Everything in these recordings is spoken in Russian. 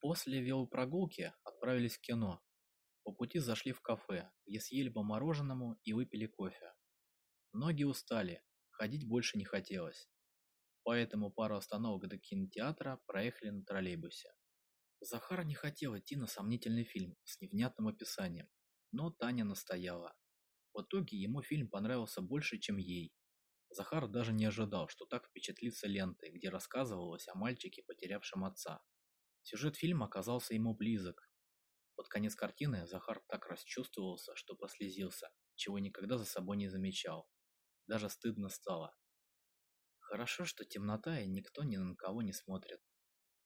После велопрогулки отправились в кино. По пути зашли в кафе, где съели по мороженому и выпили кофе. Ноги устали, ходить больше не хотелось. Поэтому пару остановок до кинотеатра проехали на троллейбусе. Захар не хотел идти на сомнительный фильм с невнятным описанием, но Таня настояла. В итоге ему фильм понравился больше, чем ей. Захар даже не ожидал, что так впечатлится лентой, где рассказывалось о мальчике, потерявшем отца. Сюжет фильма оказался ему близок. Под конец картины Захар так расчувствовался, что прослезился, чего никогда за собой не замечал. Даже стыдно стало. Хорошо, что темнота и никто ни на кого не смотрит.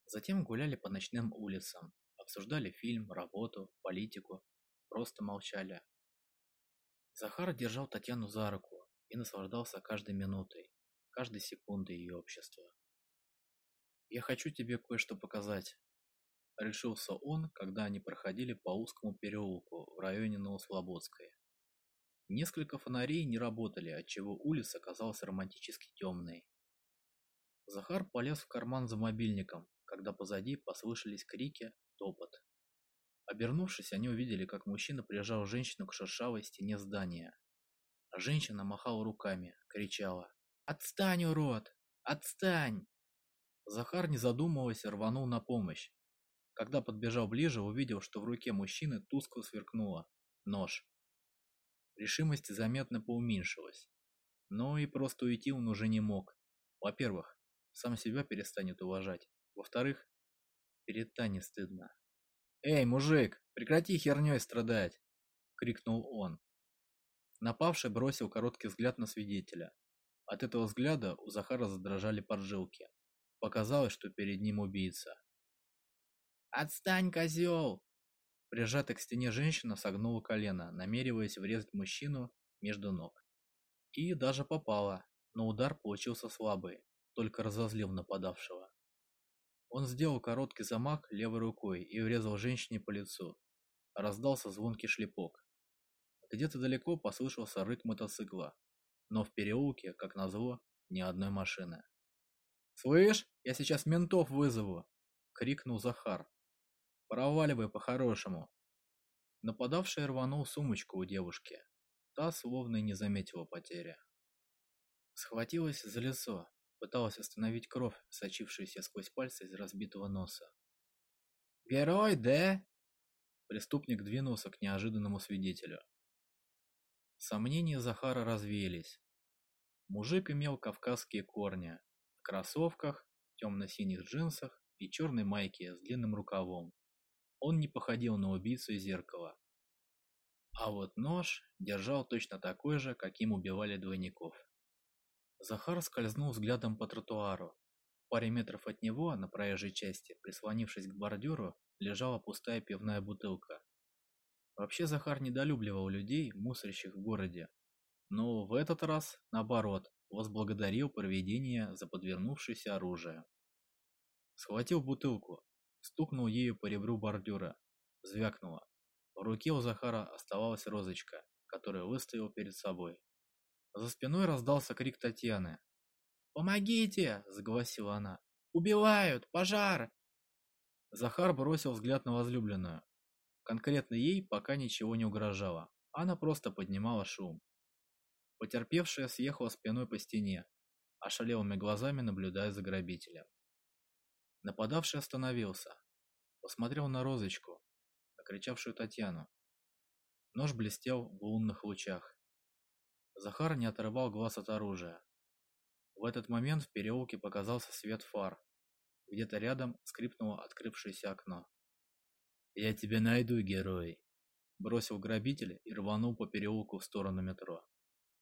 Затем гуляли по ночным улицам, обсуждали фильм, работу, политику, просто молчали. Захар держал Татьяну за руку и наслаждался каждой минутой, каждой секундой ее общества. «Я хочу тебе кое-что показать», — решился он, когда они проходили по узкому переулку в районе Новослободской. Несколько фонарей не работали, отчего улица казалась романтически темной. Захар полез в карман за мобильником, когда позади послышались крики, топот. Обернувшись, они увидели, как мужчина прижал женщину к шершавой стене здания. Женщина махала руками, кричала «Отстань, урод! Отстань!» Захар, не задумываясь, рванул на помощь. Когда подбежал ближе, увидел, что в руке мужчины тускло сверкнуло. Нож. Решимость заметно поуменьшилась. Но и просто уйти он уже не мог. Во-первых, сам себя перестанет уважать. Во-вторых, перед Таней стыдно. «Эй, мужик, прекрати херней страдать!» — крикнул он. Напавший бросил короткий взгляд на свидетеля. От этого взгляда у Захара задрожали поджилки. Показалось, что перед ним убийца. «Отстань, козел!» Прижатая к стене женщина согнула колено, намереваясь врезать мужчину между ног. И даже попала, но удар получился слабый, только разозлил нападавшего. Он сделал короткий замах левой рукой и врезал женщине по лицу. Раздался звонкий шлепок. Где-то далеко послышался рык мотоцикла, но в переулке, как назло, ни одной машины. «Слышь, я сейчас ментов вызову!» — крикнул Захар, Проваливай по-хорошему. Нападавший рванул сумочку у девушки. Та словно и не заметила потери. Схватилась за лицо, пыталась остановить кровь, сочившуюся сквозь пальцы из разбитого носа. «Герой, да?» Преступник двинулся к неожиданному свидетелю. Сомнения Захара развеялись. Мужик имел кавказские корни. Кроссовках, темно-синих джинсах и черной майке с длинным рукавом он не походил на убийцу из зеркала. А вот нож держал точно такой же, каким убивали двойников. Захар скользнул взглядом по тротуару. В паре метров от него, на проезжей части, прислонившись к бордюру, лежала пустая пивная бутылка. Вообще Захар недолюбливал людей, мусорящих в городе. Но в этот раз, наоборот, возблагодарил проведение за подвернувшееся оружие. Схватил бутылку, стукнул ею по ребру бордюра. Звякнуло. В руке у Захара оставалась розочка, которую выставил перед собой. За спиной раздался крик Татьяны. «Помогите!» – загласила она. «Убивают! Пожар!» Захар бросил взгляд на возлюбленную. Конкретно ей пока ничего не угрожало. Она просто поднимала шум. Потерпевшая съехала спиной по стене, ошалелыми глазами наблюдая за грабителем. Нападавший остановился. Посмотрел на розочку, накричавшую Татьяну. Нож блестел в лунных лучах. Захар не отрывал глаз от оружия. В этот момент в переулке показался свет фар. Где-то рядом скрипнуло открывшееся окно. «Я тебя найду, герой!» Бросил грабитель и рванул по переулку в сторону метро.